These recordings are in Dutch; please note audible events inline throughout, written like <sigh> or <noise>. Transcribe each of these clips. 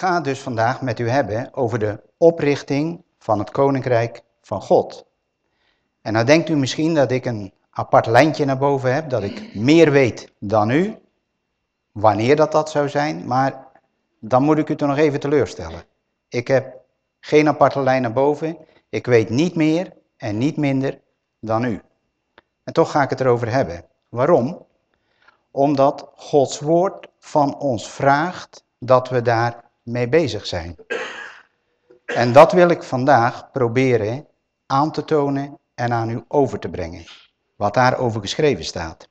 ga dus vandaag met u hebben over de oprichting van het Koninkrijk van God. En nou denkt u misschien dat ik een apart lijntje naar boven heb, dat ik meer weet dan u, wanneer dat dat zou zijn, maar dan moet ik u toch nog even teleurstellen. Ik heb geen aparte lijn naar boven, ik weet niet meer en niet minder dan u. En toch ga ik het erover hebben. Waarom? Omdat Gods woord van ons vraagt dat we daar mee bezig zijn. En dat wil ik vandaag proberen aan te tonen en aan u over te brengen. Wat daarover geschreven staat.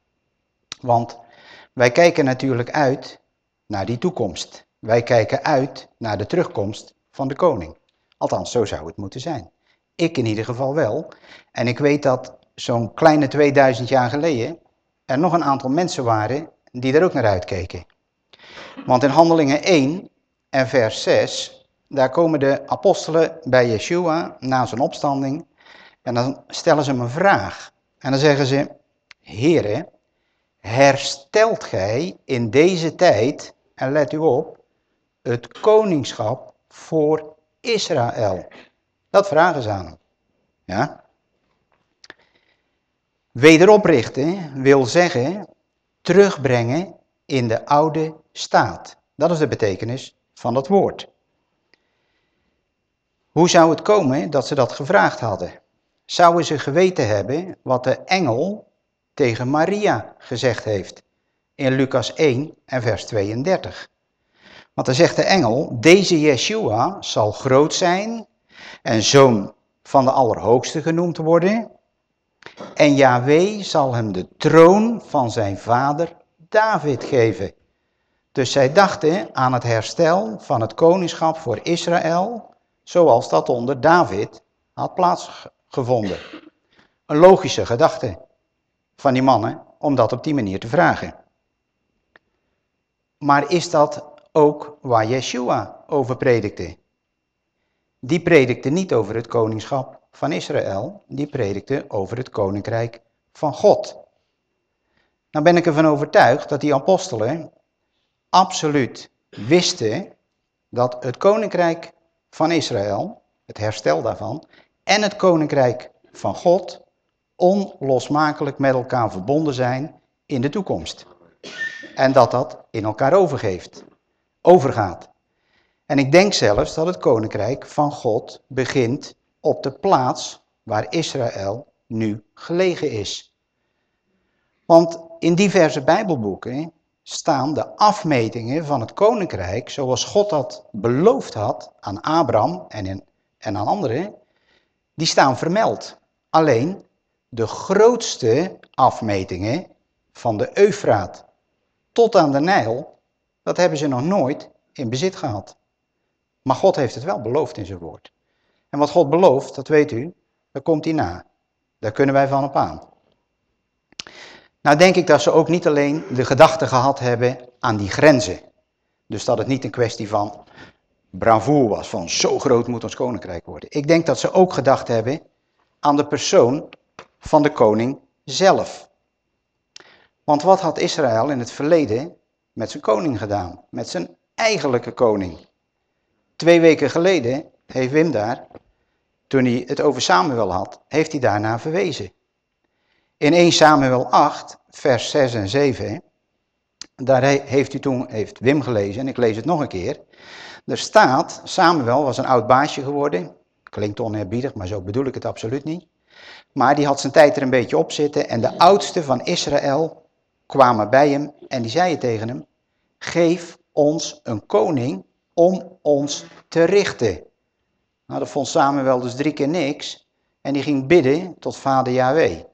Want wij kijken natuurlijk uit naar die toekomst. Wij kijken uit naar de terugkomst van de koning. Althans, zo zou het moeten zijn. Ik in ieder geval wel. En ik weet dat zo'n kleine 2000 jaar geleden er nog een aantal mensen waren die er ook naar uitkeken. Want in Handelingen 1 en vers 6, daar komen de apostelen bij Yeshua na zijn opstanding en dan stellen ze hem een vraag. En dan zeggen ze, Heere, herstelt gij in deze tijd, en let u op, het koningschap voor Israël? Dat vragen ze aan hem. Ja? Wederoprichten wil zeggen terugbrengen in de oude staat. Dat is de betekenis van dat woord. Hoe zou het komen dat ze dat gevraagd hadden? Zouden ze geweten hebben wat de engel tegen Maria gezegd heeft in Lucas 1 en vers 32? Want dan zegt de engel, deze Yeshua zal groot zijn en zoon van de Allerhoogste genoemd worden. En Yahweh zal hem de troon van zijn vader David geven. Dus zij dachten aan het herstel van het koningschap voor Israël, zoals dat onder David had plaatsgevonden. Een logische gedachte van die mannen om dat op die manier te vragen. Maar is dat ook waar Yeshua over predikte? Die predikte niet over het koningschap van Israël, die predikte over het koninkrijk van God. Nou ben ik ervan overtuigd dat die apostelen absoluut wisten dat het koninkrijk van Israël, het herstel daarvan, en het koninkrijk van God onlosmakelijk met elkaar verbonden zijn in de toekomst. En dat dat in elkaar overgeeft, overgaat. En ik denk zelfs dat het koninkrijk van God begint op de plaats waar Israël nu gelegen is. Want in diverse Bijbelboeken staan de afmetingen van het koninkrijk, zoals God dat beloofd had aan Abraham en, en aan anderen, die staan vermeld. Alleen de grootste afmetingen van de Eufraat tot aan de Nijl, dat hebben ze nog nooit in bezit gehad. Maar God heeft het wel beloofd in zijn woord. En wat God belooft, dat weet u, daar komt hij na. Daar kunnen wij van op aan. Nou denk ik dat ze ook niet alleen de gedachte gehad hebben aan die grenzen. Dus dat het niet een kwestie van bravoer was, van zo groot moet ons koninkrijk worden. Ik denk dat ze ook gedacht hebben aan de persoon van de koning zelf. Want wat had Israël in het verleden met zijn koning gedaan? Met zijn eigenlijke koning. Twee weken geleden heeft Wim daar, toen hij het over Samuel had, heeft hij daarna verwezen. In 1 Samuel 8, vers 6 en 7, daar heeft u toen, heeft Wim gelezen, en ik lees het nog een keer. Er staat, Samuel was een oud baasje geworden. Klinkt oneerbiedig, maar zo bedoel ik het absoluut niet. Maar die had zijn tijd er een beetje op zitten en de oudsten van Israël kwamen bij hem en die zeiden tegen hem, geef ons een koning om ons te richten. Nou, dat vond Samuel dus drie keer niks en die ging bidden tot vader Yahweh.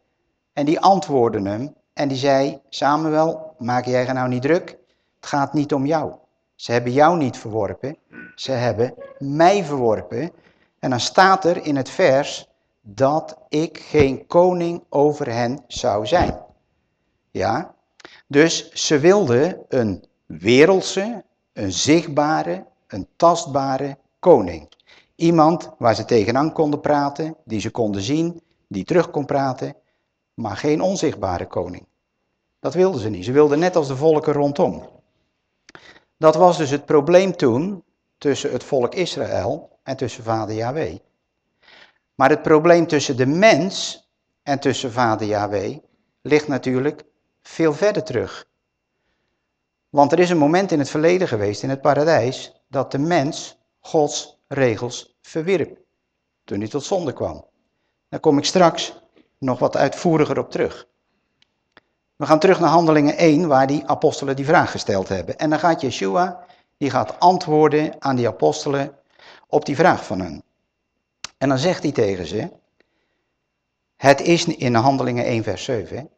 En die antwoordde hem en die zei, Samuel, maak jij je nou niet druk? Het gaat niet om jou. Ze hebben jou niet verworpen, ze hebben mij verworpen. En dan staat er in het vers dat ik geen koning over hen zou zijn. Ja, dus ze wilden een wereldse, een zichtbare, een tastbare koning. Iemand waar ze tegenaan konden praten, die ze konden zien, die terug kon praten maar geen onzichtbare koning. Dat wilden ze niet. Ze wilden net als de volken rondom. Dat was dus het probleem toen tussen het volk Israël en tussen vader Yahweh. Maar het probleem tussen de mens en tussen vader Yahweh ligt natuurlijk veel verder terug. Want er is een moment in het verleden geweest, in het paradijs, dat de mens Gods regels verwierp. Toen hij tot zonde kwam. Daar kom ik straks nog wat uitvoeriger op terug. We gaan terug naar Handelingen 1, waar die apostelen die vraag gesteld hebben. En dan gaat Yeshua, die gaat antwoorden aan die apostelen op die vraag van hen. En dan zegt hij tegen ze, het is in Handelingen 1 vers 7,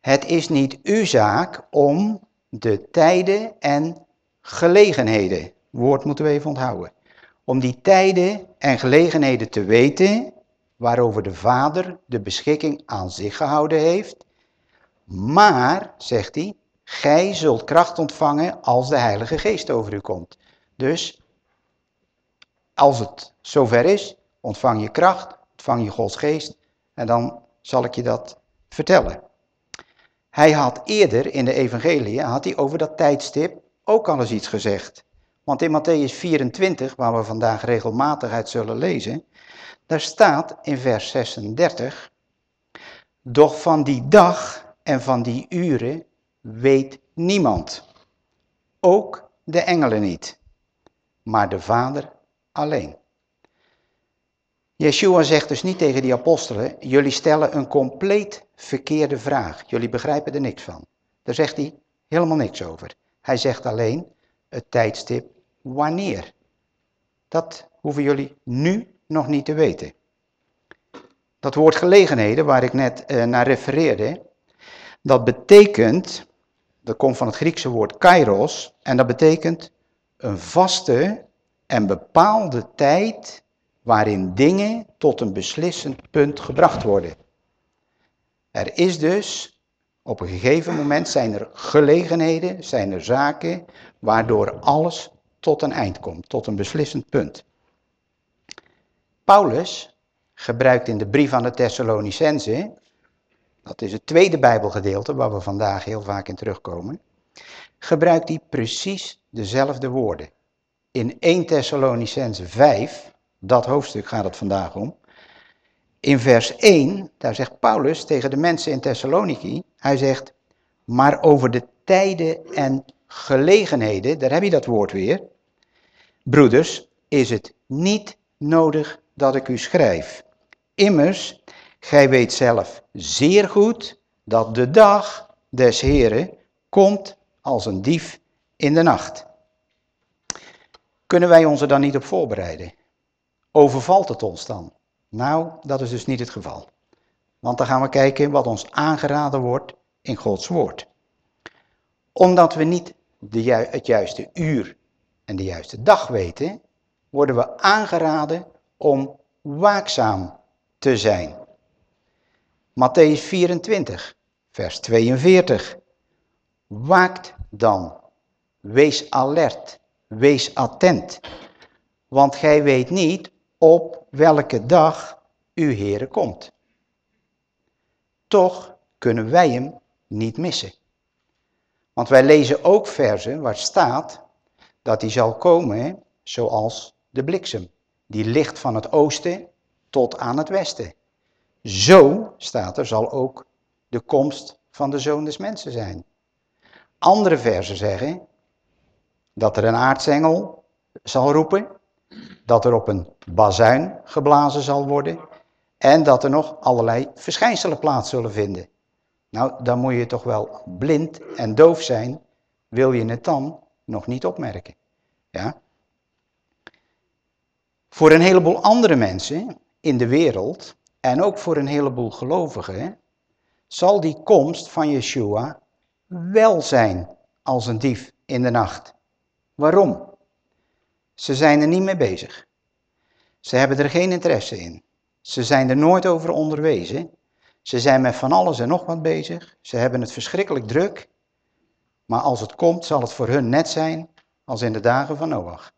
het is niet uw zaak om de tijden en gelegenheden, woord moeten we even onthouden, om die tijden en gelegenheden te weten waarover de Vader de beschikking aan zich gehouden heeft. Maar, zegt hij, gij zult kracht ontvangen als de Heilige Geest over u komt. Dus, als het zover is, ontvang je kracht, ontvang je Gods Geest en dan zal ik je dat vertellen. Hij had eerder in de evangelie, had hij over dat tijdstip ook al eens iets gezegd. Want in Matthäus 24, waar we vandaag regelmatig uit zullen lezen, daar staat in vers 36, doch van die dag en van die uren weet niemand, ook de engelen niet, maar de Vader alleen. Yeshua zegt dus niet tegen die apostelen, jullie stellen een compleet verkeerde vraag. Jullie begrijpen er niks van. Daar zegt hij helemaal niks over. Hij zegt alleen het tijdstip wanneer. Dat hoeven jullie nu nog niet te weten. Dat woord gelegenheden, waar ik net eh, naar refereerde, dat betekent, dat komt van het Griekse woord kairos, en dat betekent een vaste en bepaalde tijd waarin dingen tot een beslissend punt gebracht worden. Er is dus, op een gegeven moment zijn er gelegenheden, zijn er zaken, waardoor alles tot een eind komt, tot een beslissend punt. Paulus gebruikt in de brief aan de Thessalonicense, dat is het tweede Bijbelgedeelte waar we vandaag heel vaak in terugkomen, gebruikt hij precies dezelfde woorden. In 1 Thessalonicense 5, dat hoofdstuk gaat het vandaag om, in vers 1, daar zegt Paulus tegen de mensen in Thessaloniki, hij zegt, maar over de tijden en gelegenheden, daar heb je dat woord weer, broeders, is het niet nodig dat ik u schrijf. Immers, gij weet zelf zeer goed dat de dag des Heren komt als een dief in de nacht. Kunnen wij ons er dan niet op voorbereiden? Overvalt het ons dan? Nou, dat is dus niet het geval. Want dan gaan we kijken wat ons aangeraden wordt in Gods woord. Omdat we niet de het juiste uur en de juiste dag weten, worden we aangeraden om waakzaam te zijn. Matthäus 24, vers 42. Waakt dan, wees alert, wees attent, want gij weet niet op welke dag uw Heere komt. Toch kunnen wij hem niet missen. Want wij lezen ook versen waar staat dat hij zal komen zoals de bliksem. Die ligt van het oosten tot aan het westen. Zo, staat er, zal ook de komst van de Zoon des Mensen zijn. Andere versen zeggen dat er een aartsengel zal roepen, dat er op een bazuin geblazen zal worden en dat er nog allerlei verschijnselen plaats zullen vinden. Nou, dan moet je toch wel blind en doof zijn, wil je het dan nog niet opmerken. Ja? Voor een heleboel andere mensen in de wereld en ook voor een heleboel gelovigen zal die komst van Yeshua wel zijn als een dief in de nacht. Waarom? Ze zijn er niet mee bezig. Ze hebben er geen interesse in. Ze zijn er nooit over onderwezen. Ze zijn met van alles en nog wat bezig. Ze hebben het verschrikkelijk druk. Maar als het komt, zal het voor hun net zijn als in de dagen van Noach.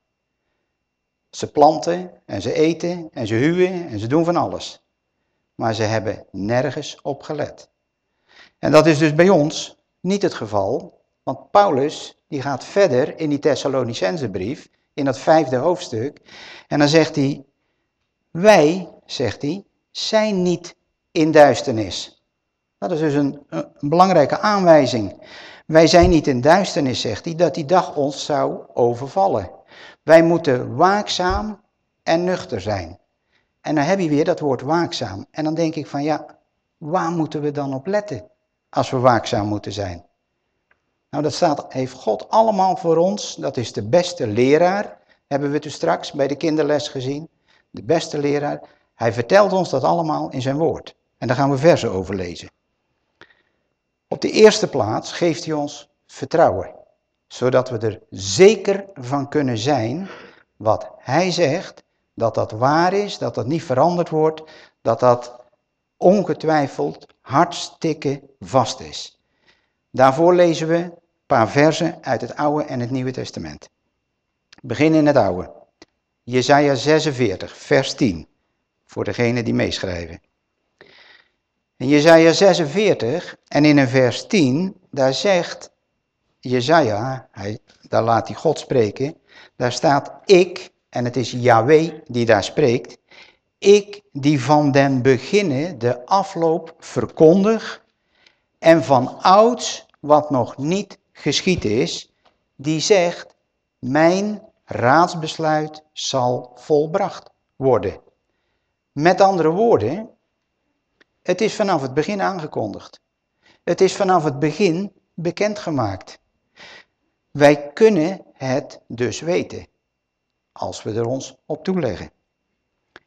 Ze planten en ze eten en ze huwen en ze doen van alles. Maar ze hebben nergens op gelet. En dat is dus bij ons niet het geval, want Paulus die gaat verder in die Thessalonicense brief in dat vijfde hoofdstuk. En dan zegt hij, wij, zegt hij, zijn niet in duisternis. Dat is dus een, een belangrijke aanwijzing. Wij zijn niet in duisternis, zegt hij, dat die dag ons zou overvallen. Wij moeten waakzaam en nuchter zijn. En dan heb je weer dat woord waakzaam. En dan denk ik van ja, waar moeten we dan op letten als we waakzaam moeten zijn? Nou, dat staat, heeft God allemaal voor ons. Dat is de beste leraar. Hebben we het straks bij de kinderles gezien. De beste leraar. Hij vertelt ons dat allemaal in zijn woord. En daar gaan we versen over lezen. Op de eerste plaats geeft hij ons vertrouwen. Zodat we er zeker van kunnen zijn wat hij zegt. Dat dat waar is, dat dat niet veranderd wordt. Dat dat ongetwijfeld hartstikke vast is. Daarvoor lezen we een paar versen uit het Oude en het Nieuwe Testament. Begin in het Oude. Jesaja 46, vers 10. Voor degenen die meeschrijven. In Jesaja 46 en in een vers 10, daar zegt Jesaja, hij, daar laat hij God spreken, daar staat ik, en het is Yahweh die daar spreekt, ik die van den beginnen de afloop verkondig en van ouds wat nog niet geschied is, die zegt, mijn raadsbesluit zal volbracht worden. Met andere woorden, het is vanaf het begin aangekondigd. Het is vanaf het begin bekendgemaakt. Wij kunnen het dus weten, als we er ons op toeleggen.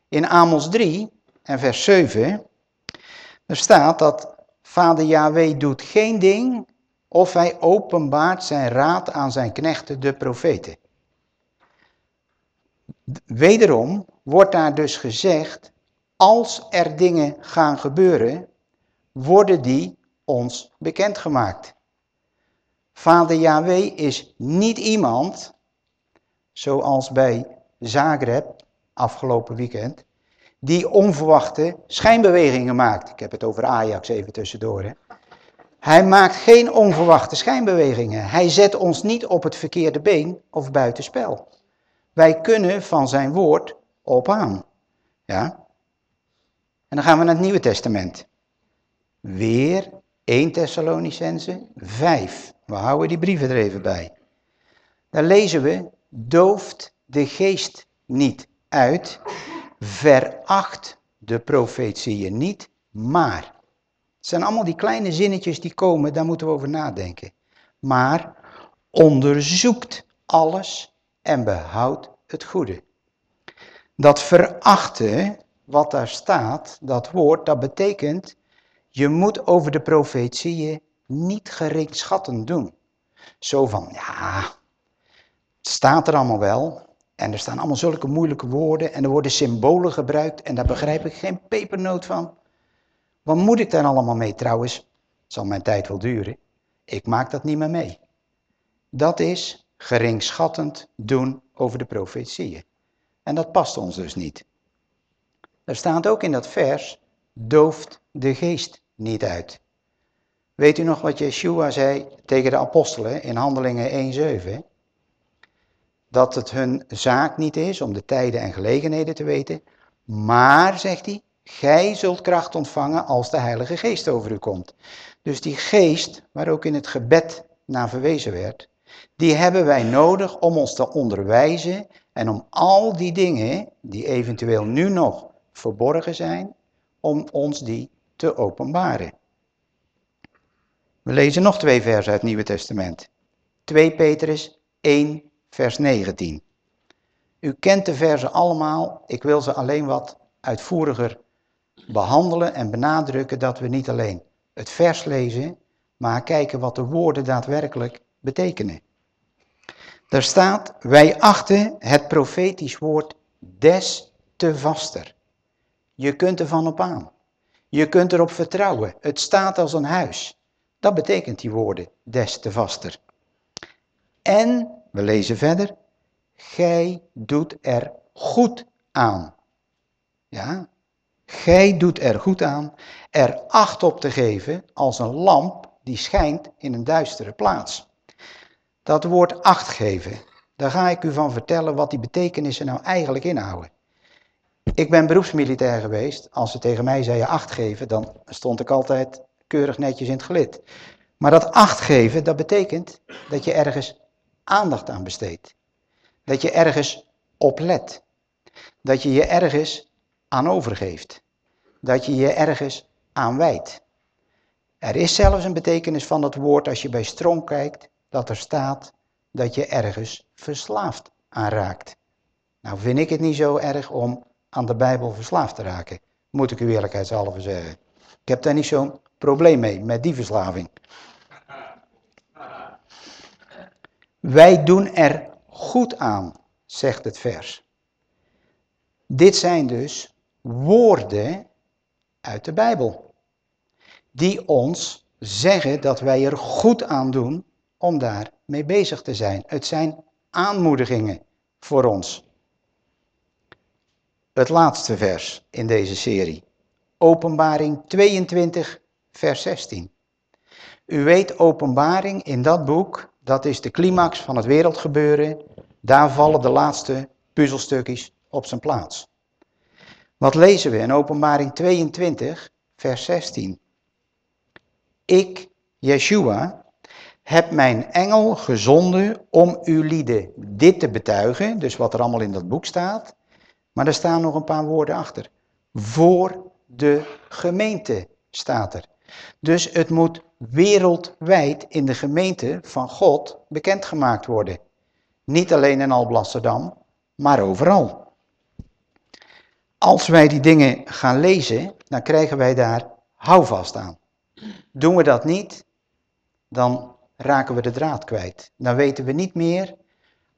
In Amos 3 en vers 7, er staat dat vader Yahweh doet geen ding of hij openbaart zijn raad aan zijn knechten, de profeten. Wederom wordt daar dus gezegd, als er dingen gaan gebeuren, worden die ons bekendgemaakt. Vader Yahweh is niet iemand, zoals bij Zagreb afgelopen weekend, die onverwachte schijnbewegingen maakt. Ik heb het over Ajax even tussendoor. Hè. Hij maakt geen onverwachte schijnbewegingen. Hij zet ons niet op het verkeerde been of buitenspel. Wij kunnen van zijn woord op aan. Ja? En dan gaan we naar het Nieuwe Testament. Weer 1 Thessalonicense 5. We houden die brieven er even bij. Daar lezen we, dooft de geest niet uit, veracht de profetieën niet, maar. Het zijn allemaal die kleine zinnetjes die komen, daar moeten we over nadenken. Maar onderzoekt alles en behoudt het goede. Dat verachten, wat daar staat, dat woord, dat betekent, je moet over de profetieën niet geringschattend doen. Zo van, ja, het staat er allemaal wel, en er staan allemaal zulke moeilijke woorden en er worden symbolen gebruikt en daar begrijp ik geen pepernoot van. Wat moet ik daar allemaal mee trouwens? Zal mijn tijd wel duren. Ik maak dat niet meer mee. Dat is geringschattend doen over de profetieën. En dat past ons dus niet. Er staat ook in dat vers, dooft de geest niet uit. Weet u nog wat Yeshua zei tegen de apostelen in Handelingen 1.7? dat het hun zaak niet is om de tijden en gelegenheden te weten. Maar, zegt hij, gij zult kracht ontvangen als de Heilige Geest over u komt. Dus die geest, waar ook in het gebed naar verwezen werd, die hebben wij nodig om ons te onderwijzen en om al die dingen die eventueel nu nog verborgen zijn, om ons die te openbaren. We lezen nog twee versen uit het Nieuwe Testament. 2 Petrus 1, vers 19. U kent de versen allemaal, ik wil ze alleen wat uitvoeriger behandelen en benadrukken dat we niet alleen het vers lezen, maar kijken wat de woorden daadwerkelijk betekenen. Daar staat, wij achten het profetisch woord des te vaster. Je kunt ervan op aan. Je kunt erop vertrouwen. Het staat als een huis. Dat betekent die woorden des te vaster. En we lezen verder. Gij doet er goed aan. Ja, gij doet er goed aan er acht op te geven als een lamp die schijnt in een duistere plaats. Dat woord acht geven, Daar ga ik u van vertellen wat die betekenissen nou eigenlijk inhouden. Ik ben beroepsmilitair geweest. Als ze tegen mij zeiden acht geven, dan stond ik altijd keurig netjes in het gelid. Maar dat acht geven, dat betekent dat je ergens aandacht aan besteedt. Dat je ergens op let. Dat je je ergens aan overgeeft. Dat je je ergens aan wijdt. Er is zelfs een betekenis van dat woord als je bij Strong kijkt, dat er staat dat je ergens verslaafd aan raakt. Nou vind ik het niet zo erg om aan de Bijbel verslaafd te raken, moet ik u eerlijkheidshalve zeggen. Ik heb daar niet zo'n probleem mee, met die verslaving. Wij doen er goed aan, zegt het vers. Dit zijn dus woorden uit de Bijbel, die ons zeggen dat wij er goed aan doen om daar mee bezig te zijn. Het zijn aanmoedigingen voor ons. Het laatste vers in deze serie. Openbaring 22, vers 16. U weet, openbaring in dat boek, dat is de climax van het wereldgebeuren. Daar vallen de laatste puzzelstukjes op zijn plaats. Wat lezen we in openbaring 22, vers 16? Ik, Yeshua, heb mijn engel gezonden om uw lieden dit te betuigen, dus wat er allemaal in dat boek staat. Maar er staan nog een paar woorden achter. Voor de gemeente staat er. Dus het moet wereldwijd in de gemeente van God bekendgemaakt worden. Niet alleen in Alblasserdam, maar overal. Als wij die dingen gaan lezen, dan krijgen wij daar houvast aan. Doen we dat niet, dan raken we de draad kwijt. Dan weten we niet meer,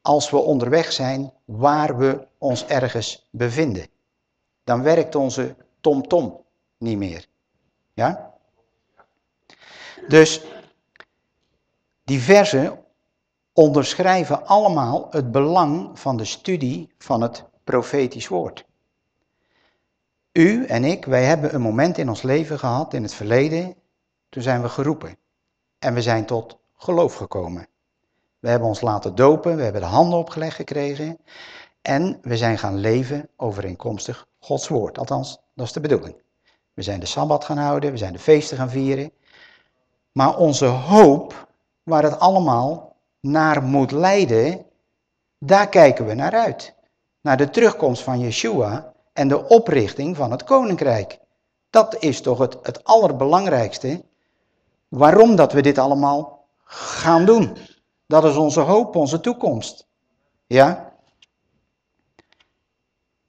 als we onderweg zijn, waar we ons ergens bevinden. Dan werkt onze tom-tom -tom niet meer. Ja? Dus die versen onderschrijven allemaal het belang van de studie van het profetisch woord. U en ik, wij hebben een moment in ons leven gehad, in het verleden, toen zijn we geroepen. En we zijn tot geloof gekomen. We hebben ons laten dopen, we hebben de handen opgelegd gekregen. En we zijn gaan leven overeenkomstig Gods woord. Althans, dat is de bedoeling. We zijn de Sabbat gaan houden, we zijn de feesten gaan vieren. Maar onze hoop, waar het allemaal naar moet leiden, daar kijken we naar uit. Naar de terugkomst van Yeshua en de oprichting van het koninkrijk. Dat is toch het, het allerbelangrijkste. Waarom dat we dit allemaal gaan doen. Dat is onze hoop, onze toekomst. Ja?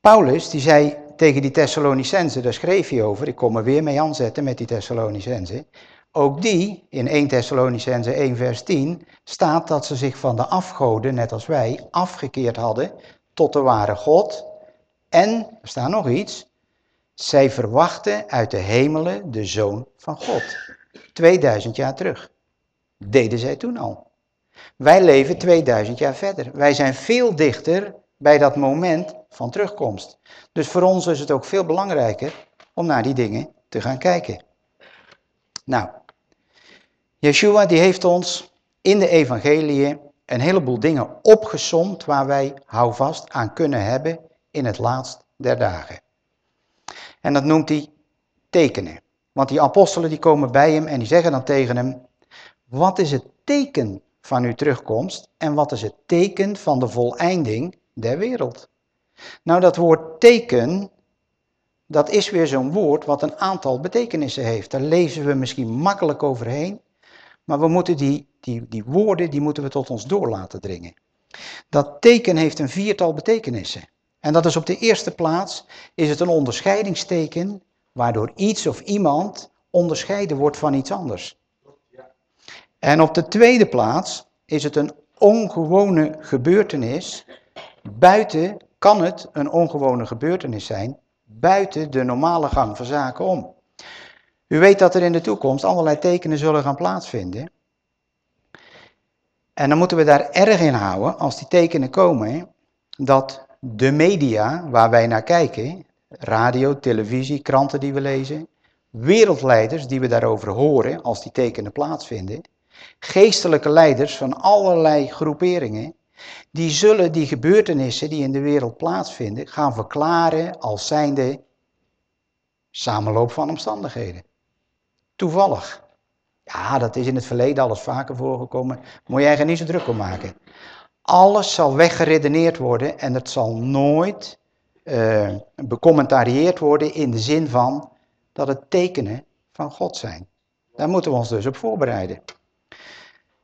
Paulus, die zei tegen die Thessalonicenzen, daar schreef hij over, ik kom er weer mee aanzetten met die Thessalonicenzen. Ook die, in 1 Thessalonicense 1 vers 10, staat dat ze zich van de afgoden, net als wij, afgekeerd hadden tot de ware God. En, er staat nog iets, zij verwachten uit de hemelen de Zoon van God. 2000 jaar terug. Deden zij toen al. Wij leven 2000 jaar verder. Wij zijn veel dichter bij dat moment van terugkomst. Dus voor ons is het ook veel belangrijker om naar die dingen te gaan kijken. Nou, Yeshua die heeft ons in de evangelie een heleboel dingen opgesomd waar wij houvast aan kunnen hebben in het laatst der dagen. En dat noemt hij tekenen. Want die apostelen die komen bij hem en die zeggen dan tegen hem, wat is het teken van uw terugkomst en wat is het teken van de voleinding der wereld? Nou, dat woord teken, dat is weer zo'n woord wat een aantal betekenissen heeft. Daar lezen we misschien makkelijk overheen, maar we moeten die, die, die woorden, die moeten we tot ons door laten dringen. Dat teken heeft een viertal betekenissen. En dat is op de eerste plaats, is het een onderscheidingsteken waardoor iets of iemand onderscheiden wordt van iets anders. En op de tweede plaats is het een ongewone gebeurtenis. Buiten kan het een ongewone gebeurtenis zijn, buiten de normale gang van zaken om. U weet dat er in de toekomst allerlei tekenen zullen gaan plaatsvinden. En dan moeten we daar erg in houden, als die tekenen komen, dat de media waar wij naar kijken, radio, televisie, kranten die we lezen, wereldleiders die we daarover horen als die tekenen plaatsvinden, geestelijke leiders van allerlei groeperingen, Die zullen die gebeurtenissen die in de wereld plaatsvinden gaan verklaren als zijnde samenloop van omstandigheden. Toevallig. Ja, dat is in het verleden alles vaker voorgekomen. Moet jij er niet zo druk om maken. Alles zal weggeredeneerd worden en het zal nooit uh, becommentarieerd worden in de zin van dat het tekenen van God zijn. Daar moeten we ons dus op voorbereiden.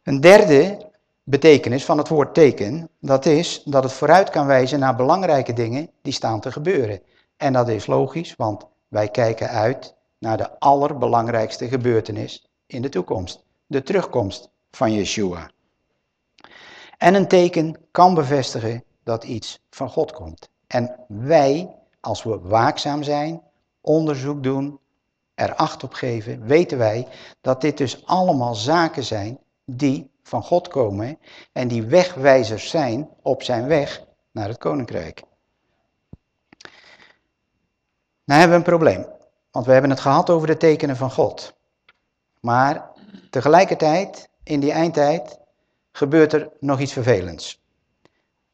Een derde betekenis van het woord teken, dat is dat het vooruit kan wijzen naar belangrijke dingen die staan te gebeuren. En dat is logisch, want wij kijken uit naar de allerbelangrijkste gebeurtenis in de toekomst. De terugkomst van Yeshua. En een teken kan bevestigen dat iets van God komt. En wij, als we waakzaam zijn, onderzoek doen, er acht op geven, weten wij dat dit dus allemaal zaken zijn die van God komen en die wegwijzers zijn op zijn weg naar het koninkrijk. Nou hebben we een probleem, want we hebben het gehad over de tekenen van God. Maar tegelijkertijd, in die eindtijd, gebeurt er nog iets vervelends.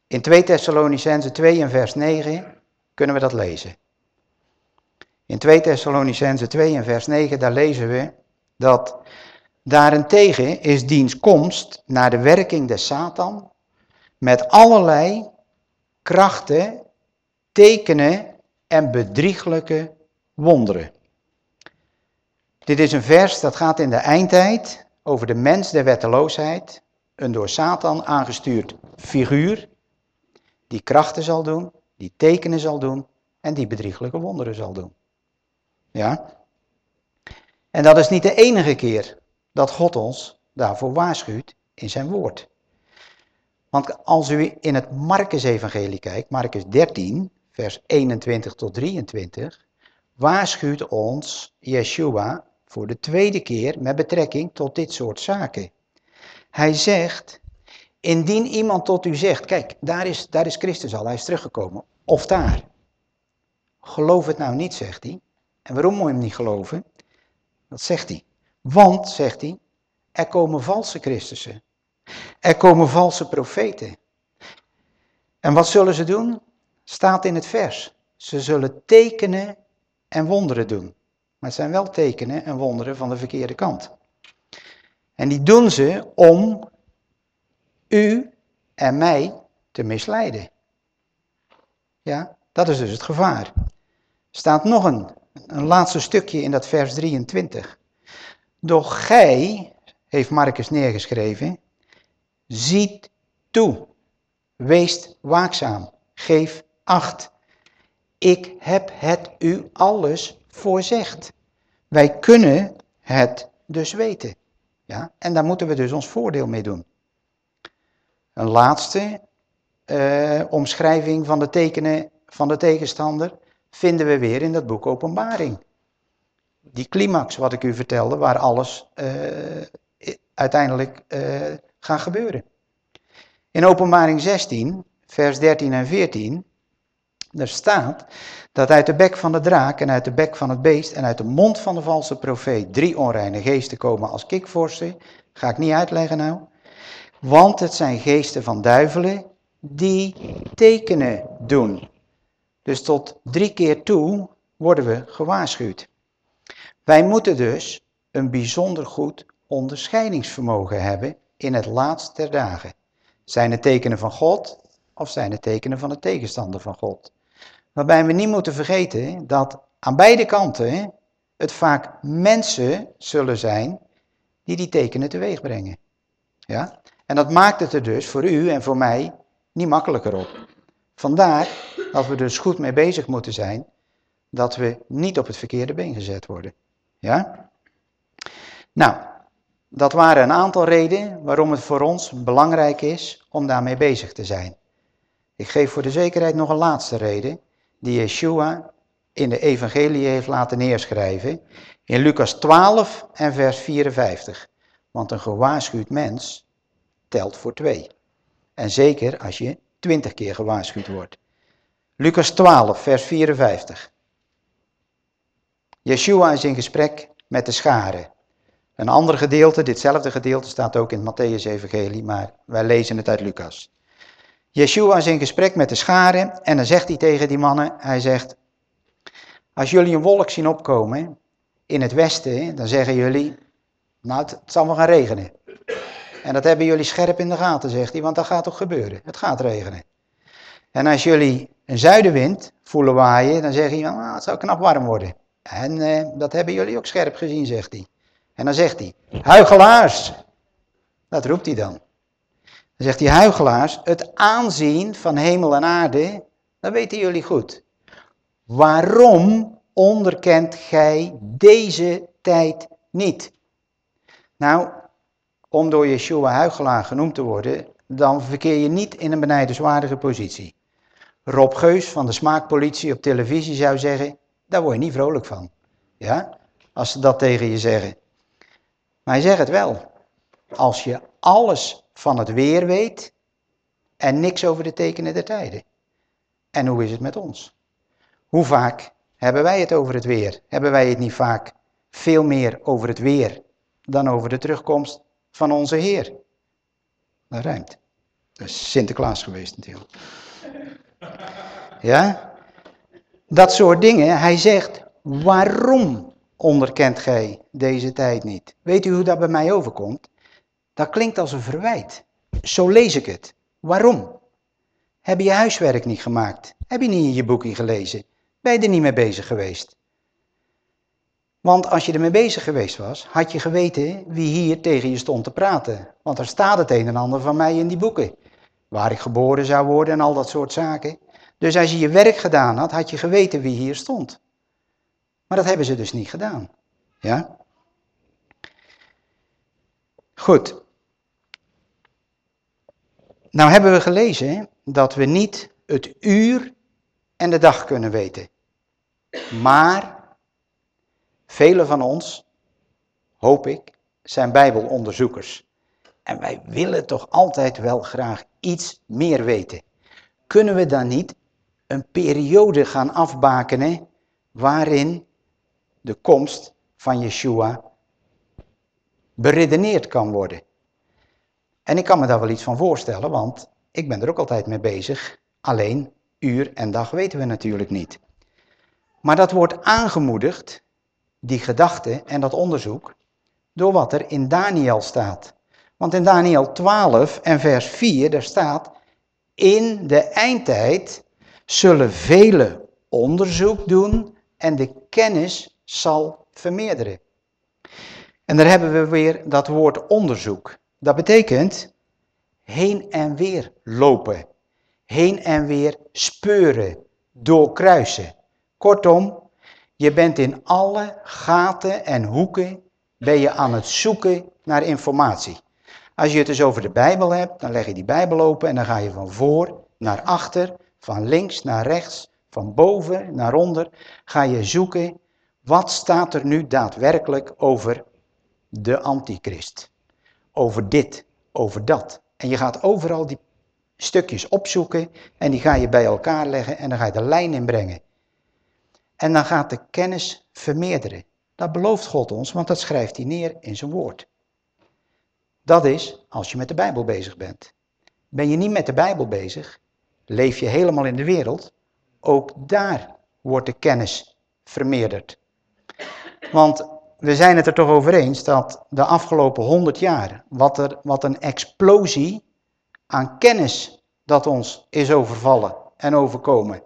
In 2 Thessalonicense 2 en vers 9 kunnen we dat lezen. In 2 Thessalonicense 2 en vers 9, daar lezen we dat daarentegen is diens komst naar de werking des Satan met allerlei krachten, tekenen en bedrieglijke wonderen. Dit is een vers dat gaat in de eindtijd over de mens der wetteloosheid, een door Satan aangestuurd figuur, die krachten zal doen, die tekenen zal doen en die bedrieglijke wonderen zal doen. Ja? En dat is niet de enige keer dat God ons daarvoor waarschuwt in zijn woord. Want als u in het Marcus-evangelie kijkt, Marcus 13, vers 21 tot 23, waarschuwt ons Yeshua voor de tweede keer met betrekking tot dit soort zaken. Hij zegt, indien iemand tot u zegt, kijk, daar is, daar is Christus al, hij is teruggekomen, of daar. Geloof het nou niet, zegt hij. En waarom moet je hem niet geloven? Dat zegt hij. Want, zegt hij, er komen valse Christussen. Er komen valse profeten. En wat zullen ze doen? Staat in het vers. Ze zullen tekenen en wonderen doen. Maar het zijn wel tekenen en wonderen van de verkeerde kant. En die doen ze om u en mij te misleiden. Ja, dat is dus het gevaar. Staat nog een, een laatste stukje in dat vers 23. Doch gij, heeft Marcus neergeschreven, ziet toe, wees waakzaam, geef acht. Ik heb het u alles voorzegd. Wij kunnen het dus weten. Ja? En daar moeten we dus ons voordeel mee doen. Een laatste uh, omschrijving van de tekenen van de tegenstander vinden we weer in dat boek Openbaring. Die climax wat ik u vertelde, waar alles uh, uiteindelijk uh, gaat gebeuren. In Openbaring 16, vers 13 en 14, er staat dat uit de bek van de draak en uit de bek van het beest en uit de mond van de valse profeet drie onreine geesten komen als kikvorsten. Ga ik niet uitleggen nou. Want het zijn geesten van duivelen die tekenen doen. Dus tot drie keer toe worden we gewaarschuwd. Wij moeten dus een bijzonder goed onderscheidingsvermogen hebben in het laatst der dagen. Zijn het tekenen van God of zijn het tekenen van de tegenstander van God? Waarbij we niet moeten vergeten dat aan beide kanten het vaak mensen zullen zijn die die tekenen teweeg brengen. Ja? En dat maakt het er dus voor u en voor mij niet makkelijker op. Vandaar dat we dus goed mee bezig moeten zijn dat we niet op het verkeerde been gezet worden. Ja? Nou, dat waren een aantal redenen waarom het voor ons belangrijk is om daarmee bezig te zijn. Ik geef voor de zekerheid nog een laatste reden die Yeshua in de evangelie heeft laten neerschrijven in Lucas 12 en vers 54. Want een gewaarschuwd mens telt voor twee. En zeker als je twintig keer gewaarschuwd wordt. Lucas 12, vers 54. Yeshua is in gesprek met de scharen. Een ander gedeelte, ditzelfde gedeelte staat ook in het Matthäus-evangelie, maar wij lezen het uit Lucas. Yeshua is in gesprek met de scharen en dan zegt hij tegen die mannen, hij zegt, als jullie een wolk zien opkomen in het westen, dan zeggen jullie, nou het, zal wel gaan regenen. En dat hebben jullie scherp in de gaten, zegt hij, want dat gaat toch gebeuren. Het gaat regenen. En als jullie een zuidenwind voelen waaien, dan zeg je, nou, het zou knap warm worden. En eh, dat hebben jullie ook scherp gezien, zegt hij. En dan zegt hij, huigelaars. Dat roept hij dan. Dan zegt hij, huigelaars, het aanzien van hemel en aarde, dat weten jullie goed. Waarom onderkent gij deze tijd niet? Nou, om door Yeshua huigelaar genoemd te worden, dan verkeer je niet in een benijdenswaardige positie. Rob Geus van de smaakpolitie op televisie zou zeggen, daar word je niet vrolijk van. Ja, als ze dat tegen je zeggen. Maar hij zegt het wel. Als je alles van het weer weet en niks over de tekenen der tijden. En hoe is het met ons? Hoe vaak hebben wij het over het weer? Hebben wij het niet vaak veel meer over het weer dan over de terugkomst van onze Heer? Dat ruimt. Dat is Sinterklaas geweest natuurlijk. Ja? Dat soort dingen. Hij zegt, waarom onderkent gij deze tijd niet? Weet u hoe dat bij mij overkomt? Dat klinkt als een verwijt. Zo lees ik het. Waarom? Heb je je huiswerk niet gemaakt? Heb je niet in je boekje gelezen? Ben je er niet mee bezig geweest? Want als je ermee bezig geweest was, had je geweten wie hier tegen je stond te praten. Want er staat het een en ander van mij in die boeken. Waar ik geboren zou worden en al dat soort zaken. Dus als je je werk gedaan had, had je geweten wie hier stond. Maar dat hebben ze dus niet gedaan. Ja? Goed. Nou hebben we gelezen dat we niet het uur en de dag kunnen weten. Maar velen van ons, hoop ik, zijn bijbelonderzoekers. En wij willen toch altijd wel graag iets meer weten. Kunnen we dan niet een periode gaan afbakenen waarin de komst van Yeshua beredeneerd kan worden? En ik kan me daar wel iets van voorstellen, want ik ben er ook altijd mee bezig. Alleen uur en dag weten we natuurlijk niet. Maar dat wordt aangemoedigd, die gedachte en dat onderzoek, door wat er in Daniel staat. Want in Daniel 12 en vers 4, daar staat, in de eindtijd zullen velen onderzoek doen en de kennis zal vermeerderen. En daar hebben we weer dat woord onderzoek. Dat betekent heen en weer lopen, heen en weer speuren, doorkruisen. Kortom, je bent in alle gaten en hoeken ben je aan het zoeken naar informatie. Als je het dus over de Bijbel hebt, dan leg je die Bijbel open en dan ga je van voor naar achter, van links naar rechts, van boven naar onder, ga je zoeken wat staat er nu daadwerkelijk over de antichrist. Over dit, over dat. En je gaat overal die stukjes opzoeken en die ga je bij elkaar leggen en dan ga je de lijn inbrengen. En dan gaat de kennis vermeerderen. Dat belooft God ons, want dat schrijft hij neer in zijn woord. Dat is als je met de Bijbel bezig bent. Ben je niet met de Bijbel bezig, leef je helemaal in de wereld, ook daar wordt de kennis vermeerderd. Want we zijn het er toch over eens dat de afgelopen honderd jaar, wat, er, wat een explosie aan kennis dat ons is overvallen en overkomen.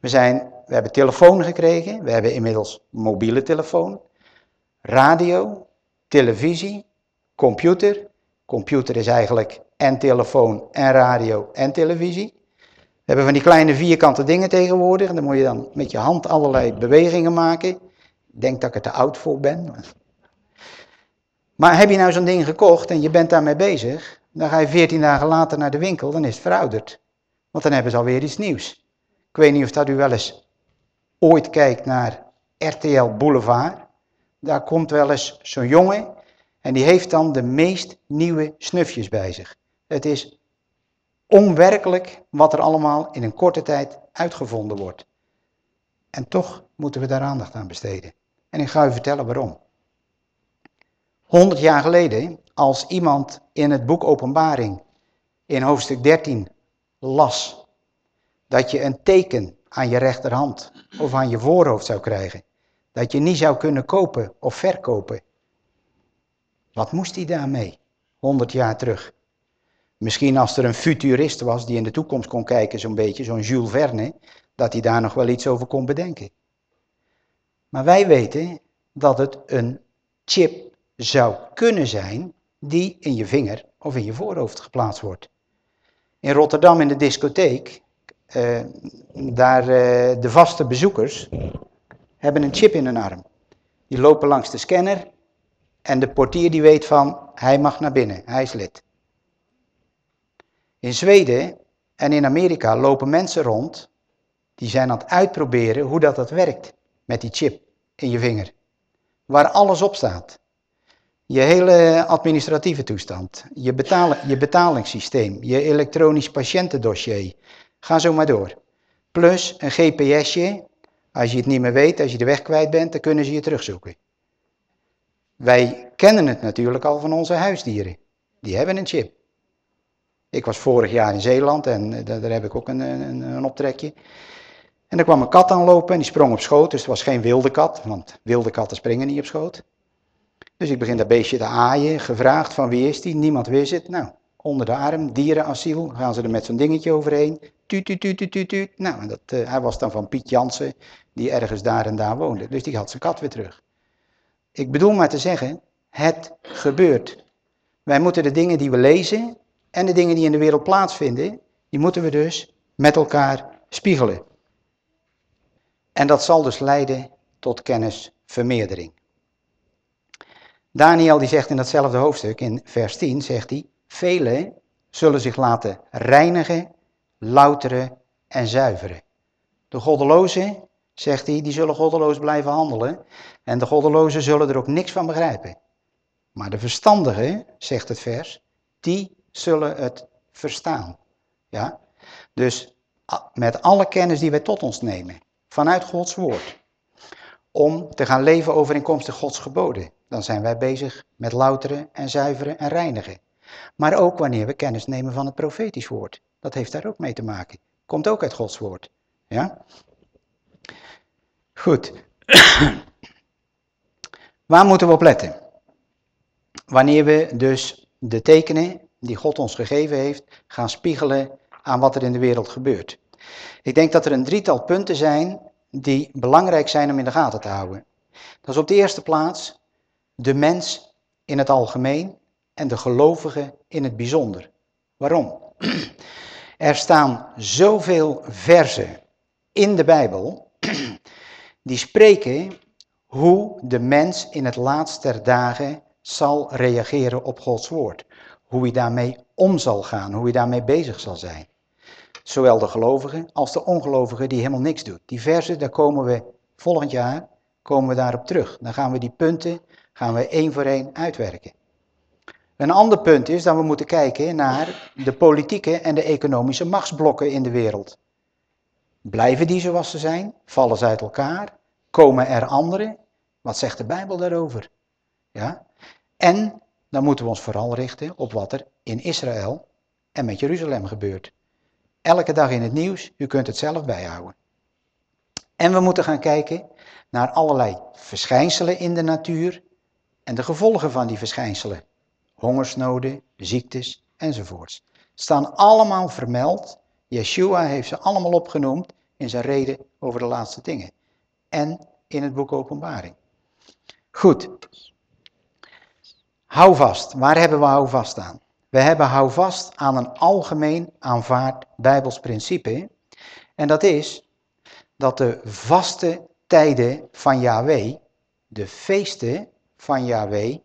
We, zijn, we hebben telefoon gekregen, we hebben inmiddels mobiele telefoon, radio, televisie, computer. Computer is eigenlijk en telefoon en radio en televisie. We hebben van die kleine vierkante dingen tegenwoordig. En dan moet je dan met je hand allerlei bewegingen maken. Denk dat ik er te oud voor ben. Maar heb je nou zo'n ding gekocht en je bent daarmee bezig, dan ga je veertien dagen later naar de winkel, dan is het verouderd. Want dan hebben ze alweer iets nieuws. Ik weet niet of dat u wel eens ooit kijkt naar RTL Boulevard. Daar komt wel eens zo'n jongen en die heeft dan de meest nieuwe snufjes bij zich. Het is onwerkelijk wat er allemaal in een korte tijd uitgevonden wordt. En toch moeten we daar aandacht aan besteden. En ik ga u vertellen waarom. 100 jaar geleden, als iemand in het boek Openbaring in hoofdstuk 13 las. Dat je een teken aan je rechterhand of aan je voorhoofd zou krijgen. Dat je niet zou kunnen kopen of verkopen. Wat moest hij daarmee? 100 jaar terug. Misschien als er een futurist was die in de toekomst kon kijken, zo'n beetje, zo'n Jules Verne, dat hij daar nog wel iets over kon bedenken. Maar wij weten dat het een chip zou kunnen zijn die in je vinger of in je voorhoofd geplaatst wordt. In Rotterdam in de discotheek, uh, daar uh, de vaste bezoekers hebben een chip in hun arm. Die lopen langs de scanner en de portier die weet van hij mag naar binnen, hij is lid. In Zweden en in Amerika lopen mensen rond die zijn aan het uitproberen hoe dat, dat werkt met die chip in je vinger. Waar alles op staat. Je hele administratieve toestand, je, je betalingssysteem, je elektronisch patiëntendossier. Ga zo maar door. Plus een GPSje. Als je het niet meer weet, als je de weg kwijt bent, dan kunnen ze je terugzoeken. Wij kennen het natuurlijk al van onze huisdieren. Die hebben een chip. Ik was vorig jaar in Zeeland en eh, daar, heb ik ook een, een, een optrekje. En er kwam een kat aanlopen en die sprong op schoot. Dus het was geen wilde kat, want wilde katten springen niet op schoot. Dus ik begin dat beestje te aaien, gevraagd van wie is die, niemand wist het. Nou, onder de arm, dierenasiel, gaan ze er met zo'n dingetje overheen. Tuut, tuut, tuut, tuut, tuut. Nou, dat, uh, hij was dan van Piet Jansen, die ergens daar en daar woonde. Dus die had zijn kat weer terug. Ik bedoel maar te zeggen, het gebeurt. Wij moeten de dingen die we lezen en de dingen die in de wereld plaatsvinden, die moeten we dus met elkaar spiegelen. En dat zal dus leiden tot kennisvermeerdering. Daniel die zegt in datzelfde hoofdstuk, in vers 10, zegt hij, velen zullen zich laten reinigen, louteren en zuiveren. De goddelozen, zegt hij, die zullen goddeloos blijven handelen en de goddelozen zullen er ook niks van begrijpen. Maar de verstandigen, zegt het vers, die zullen het verstaan. Ja? Dus met alle kennis die wij tot ons nemen, vanuit Gods woord, om te gaan leven overeenkomstig Gods geboden, dan zijn wij bezig met louteren en zuiveren en reinigen. Maar ook wanneer we kennis nemen van het profetisch woord. Dat heeft daar ook mee te maken. Komt ook uit Gods woord. Ja? Goed. <clears throat> Waar moeten we op letten? Wanneer we dus de tekenen die God ons gegeven heeft, gaan spiegelen aan wat er in de wereld gebeurt. Ik denk dat er een drietal punten zijn die belangrijk zijn om in de gaten te houden. Dat is op de eerste plaats de mens in het algemeen en de gelovige in het bijzonder. Waarom? <clears throat> Er staan zoveel versen in de Bijbel <clears throat> die spreken hoe de mens in het laatste der dagen zal reageren op Gods woord. Hoe hij daarmee om zal gaan, hoe hij daarmee bezig zal zijn. Zowel de gelovigen als de ongelovigen die helemaal niks doet. Die daar komen we volgend jaar komen we daarop terug. Dan gaan we die punten gaan we één voor één uitwerken. Een ander punt is dat we moeten kijken naar de politieke en de economische machtsblokken in de wereld. Blijven die zoals ze zijn? Vallen ze uit elkaar? Komen er andere? Wat zegt de Bijbel daarover? Ja? En dan moeten we ons vooral richten op wat er in Israël en met Jeruzalem gebeurt. Elke dag in het nieuws, u kunt het zelf bijhouden. En we moeten gaan kijken naar allerlei verschijnselen in de natuur en de gevolgen van die verschijnselen. Hongersnoden, ziektes enzovoorts. Staan allemaal vermeld. Yeshua heeft ze allemaal opgenoemd in zijn reden over de laatste dingen. En in het boek Openbaring. Goed. Hou vast. Waar hebben we hou vast aan? We hebben hou vast aan een algemeen aanvaard Bijbels principe. En dat is dat de vaste tijden van Yahweh, de feesten van Yahweh,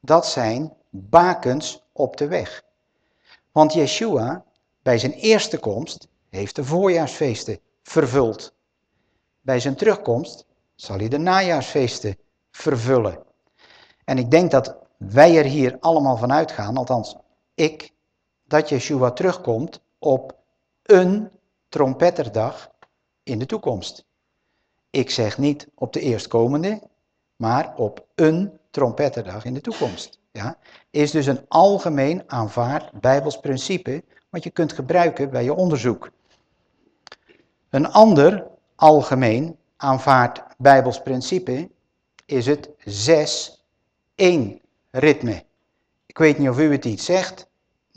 dat zijn bakens op de weg. Want Yeshua, bij zijn eerste komst, heeft de voorjaarsfeesten vervuld. Bij zijn terugkomst zal hij de najaarsfeesten vervullen. En ik denk dat wij er hier allemaal van uitgaan, althans ik, dat Yeshua terugkomt op een trompetterdag in de toekomst. Ik zeg niet op de eerstkomende, maar op een trompetterdag in de toekomst. Ja? Is dus een algemeen aanvaard Bijbels principe wat je kunt gebruiken bij je onderzoek. Een ander algemeen aanvaard Bijbels principe is het 6-1 ritme. Ik weet niet of u het iets zegt,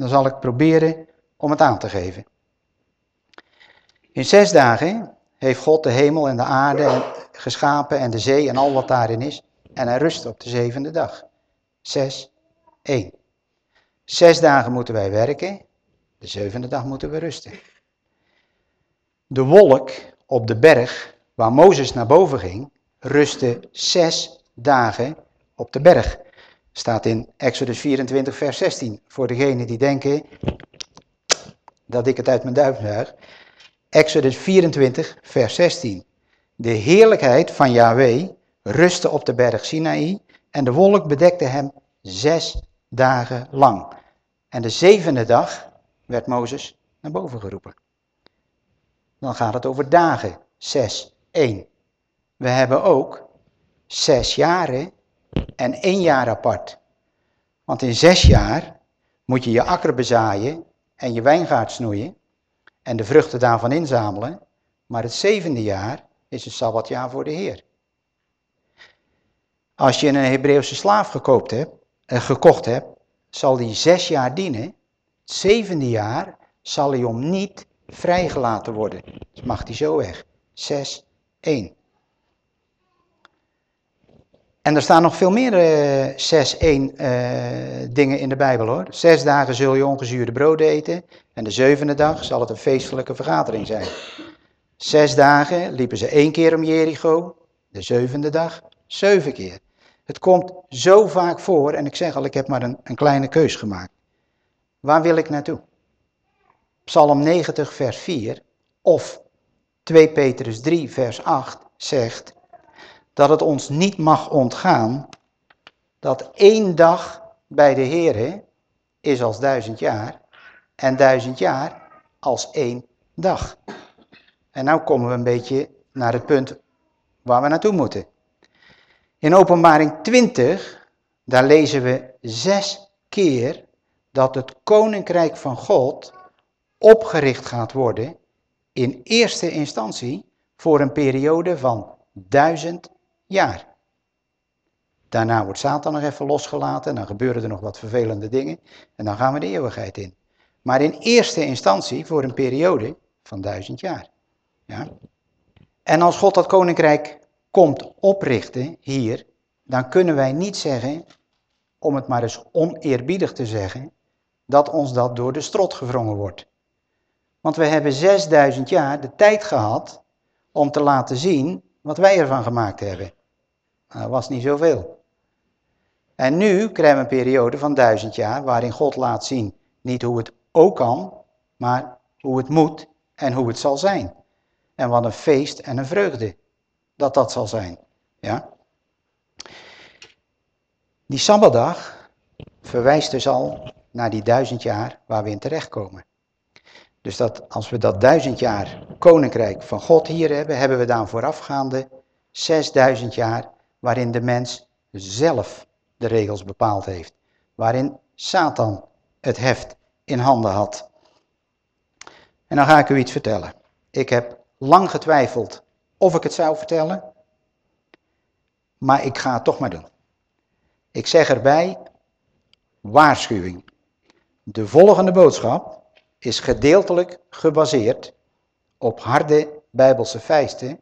dan zal ik proberen om het aan te geven. In zes dagen heeft God de hemel en de aarde geschapen en de zee en al wat daarin is. En hij rust op de zevende dag. 6, 1. Zes dagen moeten wij werken, de zevende dag moeten we rusten. De wolk op de berg waar Mozes naar boven ging, rustte zes dagen op de berg. Staat in Exodus 24, vers 16. Voor degenen die denken dat ik het uit mijn duim zuig. Exodus 24, vers 16. De heerlijkheid van Yahweh rustte op de berg Sinaï en de wolk bedekte hem zes dagen lang. En de zevende dag werd Mozes naar boven geroepen. Dan gaat het over dagen, 6, 1. We hebben ook zes jaren en één jaar apart. Want in zes jaar moet je je akker bezaaien en je wijngaard snoeien en de vruchten daarvan inzamelen. Maar het zevende jaar is het Sabbatjaar voor de Heer. Als je een Hebreeuwse slaaf hebt, eh, gekocht hebt, zal die zes jaar dienen. Het zevende jaar zal hij om niet vrijgelaten worden. Dus mag hij zo weg. 6, 1. En er staan nog veel meer uh, 6, 1 uh, dingen in de Bijbel hoor. Zes dagen zul je ongezuurde brood eten en de zevende dag zal het een feestelijke vergadering zijn. Zes dagen liepen ze één keer om Jericho, de zevende dag zeven keer. Het komt zo vaak voor en ik zeg al, ik heb maar een, een kleine keus gemaakt. Waar wil ik naartoe? Psalm 90 vers 4 of 2 Petrus 3 vers 8 zegt dat het ons niet mag ontgaan dat één dag bij de Heer is als duizend jaar en duizend jaar als één dag. En nu komen we een beetje naar het punt waar we naartoe moeten. In openbaring 20, daar lezen we zes keer dat het koninkrijk van God opgericht gaat worden in eerste instantie voor een periode van duizend jaar. Daarna wordt Satan nog even losgelaten en dan gebeuren er nog wat vervelende dingen en dan gaan we de eeuwigheid in. Maar in eerste instantie voor een periode van duizend jaar. Ja? En als God dat koninkrijk komt oprichten hier, dan kunnen wij niet zeggen, om het maar eens oneerbiedig te zeggen, dat ons dat door de strot gevrongen wordt. Want we hebben 6000 jaar de tijd gehad om te laten zien wat wij ervan gemaakt hebben. Dat was niet zoveel. En nu krijgen we een periode van duizend jaar waarin God laat zien niet hoe het ook kan, maar hoe het moet en hoe het zal zijn. En wat een feest en een vreugde dat dat zal zijn. Ja? Die Sabbatdag verwijst dus al naar die duizend jaar waar we in terechtkomen. Dus dat als we dat duizend jaar koninkrijk van God hier hebben, hebben we dan voorafgaande 6000 jaar waarin de mens zelf de regels bepaald heeft. Waarin Satan het heft in handen had. En dan ga ik u iets vertellen. Ik heb lang getwijfeld of ik het zou vertellen. Maar ik ga het toch maar doen. Ik zeg erbij, waarschuwing. De volgende boodschap is gedeeltelijk gebaseerd op harde bijbelse feiten,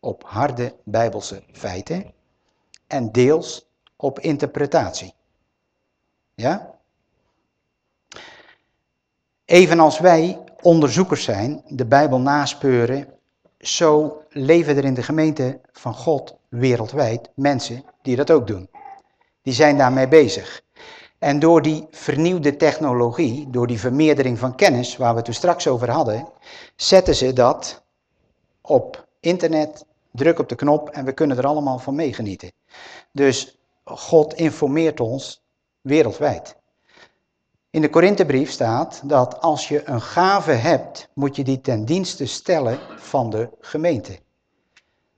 op harde bijbelse feiten en deels op interpretatie. Ja? Evenals wij onderzoekers zijn, de Bijbel naspeuren, zo leven er in de gemeente van God wereldwijd mensen die dat ook doen. Die zijn daarmee bezig. En door die vernieuwde technologie, door die vermeerdering van kennis, waar we het toen straks over hadden, zetten ze dat op internet, druk op de knop en we kunnen er allemaal van meegenieten. Dus God informeert ons wereldwijd. In de Korinthebrief staat dat als je een gave hebt, moet je die ten dienste stellen van de gemeente.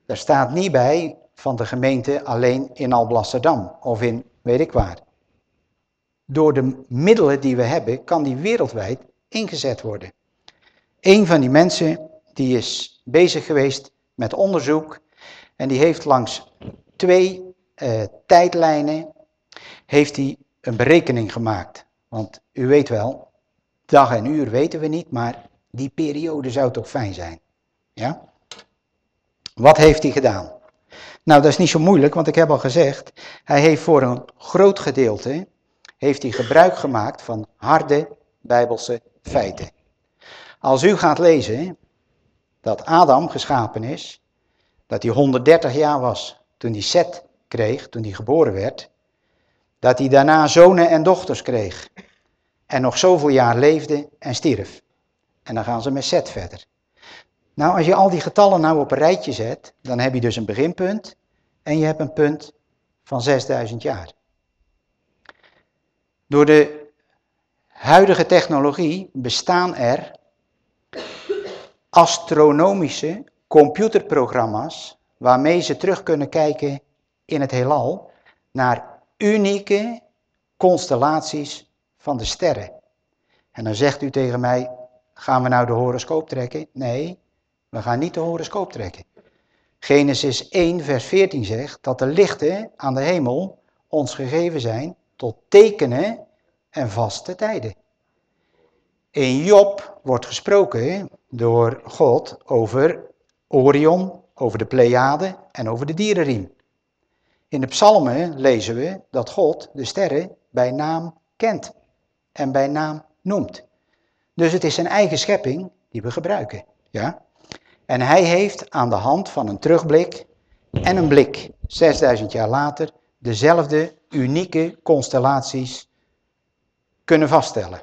Daar staat niet bij van de gemeente alleen in Alblasserdam of in weet ik waar door de middelen die we hebben, kan die wereldwijd ingezet worden. Een van die mensen die is bezig geweest met onderzoek en die heeft langs twee uh, tijdlijnen heeft hij een berekening gemaakt. Want u weet wel, dag en uur weten we niet, maar die periode zou toch fijn zijn. Ja? Wat heeft hij gedaan? Nou, dat is niet zo moeilijk, want ik heb al gezegd, hij heeft voor een groot gedeelte heeft hij gebruik gemaakt van harde bijbelse feiten. Als u gaat lezen dat Adam geschapen is, dat hij 130 jaar was toen hij Seth kreeg, toen hij geboren werd, dat hij daarna zonen en dochters kreeg en nog zoveel jaar leefde en stierf. En dan gaan ze met Seth verder. Nou, als je al die getallen nou op een rijtje zet, dan heb je dus een beginpunt en je hebt een punt van 6000 jaar. Door de huidige technologie bestaan er astronomische computerprogramma's waarmee ze terug kunnen kijken in het heelal naar unieke constellaties van de sterren. En dan zegt u tegen mij, gaan we nou de horoscoop trekken? Nee, we gaan niet de horoscoop trekken. Genesis 1, vers 14 zegt dat de lichten aan de hemel ons gegeven zijn tot tekenen en vaste tijden. In Job wordt gesproken door God over Orion, over de Pleiade en over de dierenriem. In de psalmen lezen we dat God de sterren bij naam kent en bij naam noemt. Dus het is zijn eigen schepping die we gebruiken. Ja? En hij heeft aan de hand van een terugblik en een blik, 6000 jaar later, dezelfde unieke constellaties kunnen vaststellen.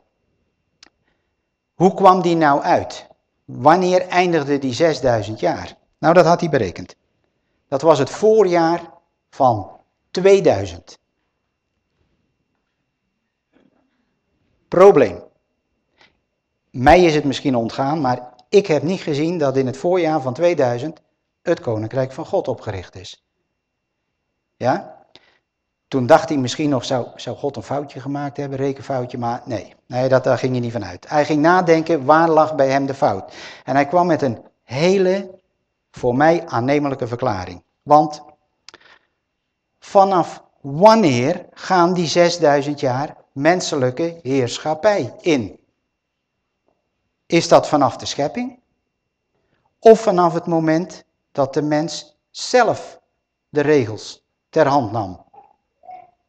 Hoe kwam die nou uit? Wanneer eindigde die 6000 jaar? Nou, dat had hij berekend. Dat was het voorjaar van 2000. Probleem. Mij is het misschien ontgaan, maar ik heb niet gezien dat in het voorjaar van 2000 het Koninkrijk van God opgericht is. Ja? Toen dacht hij misschien nog, zou, zou God een foutje gemaakt hebben, rekenfoutje, maar nee, nee dat, daar ging hij niet van uit. Hij ging nadenken, waar lag bij hem de fout? En hij kwam met een hele, voor mij aannemelijke verklaring. Want vanaf wanneer gaan die 6000 jaar menselijke heerschappij in? Is dat vanaf de schepping? Of vanaf het moment dat de mens zelf de regels ter hand nam?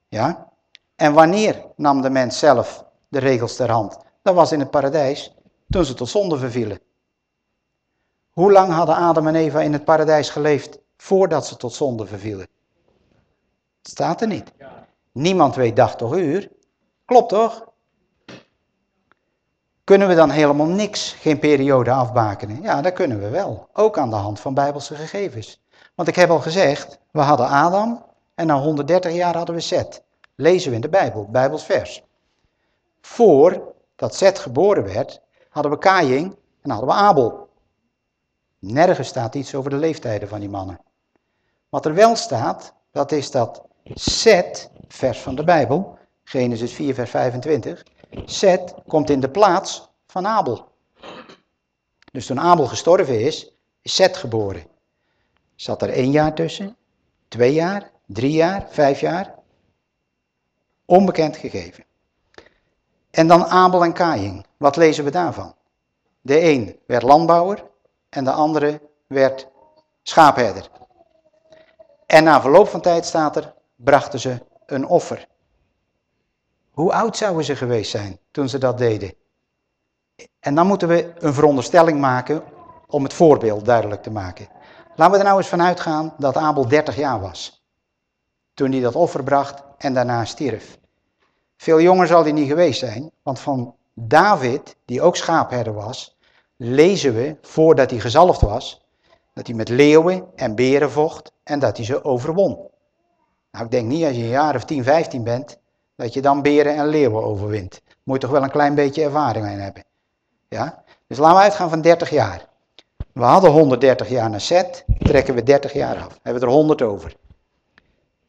Ja? En wanneer nam de mens zelf de regels ter hand? Dat was in het paradijs, toen ze tot zonde vervielen. Hoe lang hadden Adam en Eva in het paradijs geleefd voordat ze tot zonde vervielen? Het staat er niet. Niemand weet dag toch uur. Klopt toch? Kunnen we dan helemaal niks, geen periode afbakenen? Ja, dat kunnen we wel. Ook aan de hand van bijbelse gegevens. Want ik heb al gezegd, we hadden Adam en na 130 jaar hadden we Seth. Lezen we in de Bijbel, Bijbels vers. Voordat Seth geboren werd, hadden we Kaïn en hadden we Abel. Nergens staat iets over de leeftijden van die mannen. Wat er wel staat, dat is dat Seth, vers van de Bijbel, Genesis 4, vers 25, Seth komt in de plaats van Abel. Dus toen Abel gestorven is, is Seth geboren. Zat er één jaar tussen, twee jaar, drie jaar, vijf jaar? Onbekend gegeven. En dan Abel en Kain. Wat lezen we daarvan? De een werd landbouwer en de andere werd schaapherder. En na verloop van tijd staat er, brachten ze een offer. Hoe oud zouden ze geweest zijn toen ze dat deden? En dan moeten we een veronderstelling maken om het voorbeeld duidelijk te maken. Laten we er nou eens vanuit gaan dat Abel 30 jaar was. Toen hij dat offer bracht en daarna stierf. Veel jonger zal hij niet geweest zijn, want van David, die ook schaapherder was, lezen we, voordat hij gezalfd was, dat hij met leeuwen en beren vocht en dat hij ze overwon. Nou, ik denk niet als je een jaar of 10, 15 bent, dat je dan beren en leeuwen overwint. Moet je toch wel een klein beetje ervaring in hebben. Ja? Dus laten we uitgaan van 30 jaar. We hadden 130 jaar naar set, trekken we 30 jaar af. Hebben we er 100 over.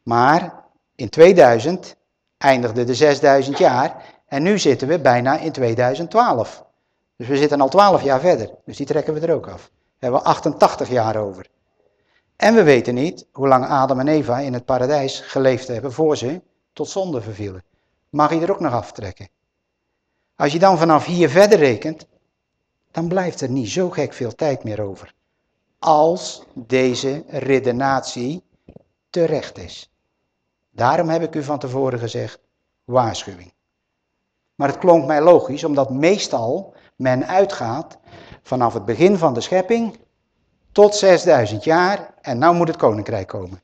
Maar in 2000 eindigde de 6000 jaar en nu zitten we bijna in 2012. Dus we zitten al 12 jaar verder, dus die trekken we er ook af. Daar hebben we 88 jaar over. En we weten niet hoe lang Adam en Eva in het paradijs geleefd hebben voor ze tot zonde vervielen. Mag je er ook nog aftrekken? Als je dan vanaf hier verder rekent, dan blijft er niet zo gek veel tijd meer over. Als deze redenatie terecht is. Daarom heb ik u van tevoren gezegd, waarschuwing. Maar het klonk mij logisch, omdat meestal men uitgaat vanaf het begin van de schepping tot 6000 jaar en nou moet het koninkrijk komen.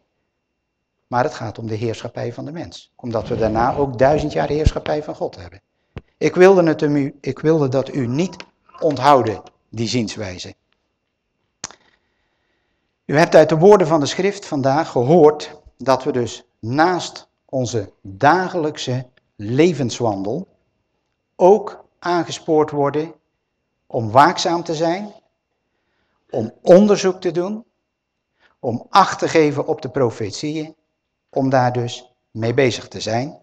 Maar het gaat om de heerschappij van de mens. Omdat we daarna ook duizend jaar heerschappij van God hebben. Ik wilde, het u, ik wilde dat u niet onthouden, die zienswijze. U hebt uit de woorden van de schrift vandaag gehoord dat we dus naast onze dagelijkse levenswandel ook aangespoord worden om waakzaam te zijn, om onderzoek te doen, om acht te geven op de profetieën, om daar dus mee bezig te zijn,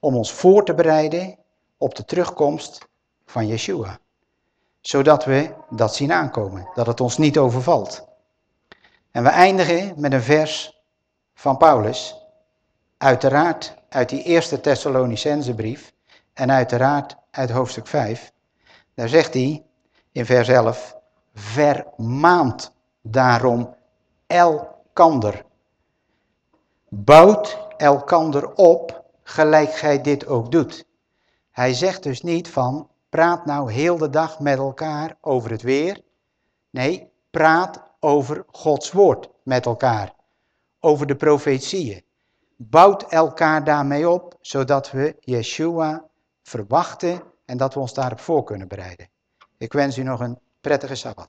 om ons voor te bereiden op de terugkomst van Yeshua. Zodat we dat zien aankomen, dat het ons niet overvalt. En we eindigen met een vers van Paulus, uiteraard uit die eerste Thessalonicense brief en uiteraard uit hoofdstuk 5. Daar zegt hij in vers 11, vermaand daarom elkander. Bouwt elkander op, gelijk gij dit ook doet. Hij zegt dus niet van, praat nou heel de dag met elkaar over het weer. Nee, praat over Gods woord met elkaar. Over de profetieën. Bouwt elkaar daarmee op, zodat we Yeshua verwachten en dat we ons daarop voor kunnen bereiden. Ik wens u nog een prettige Sabbat.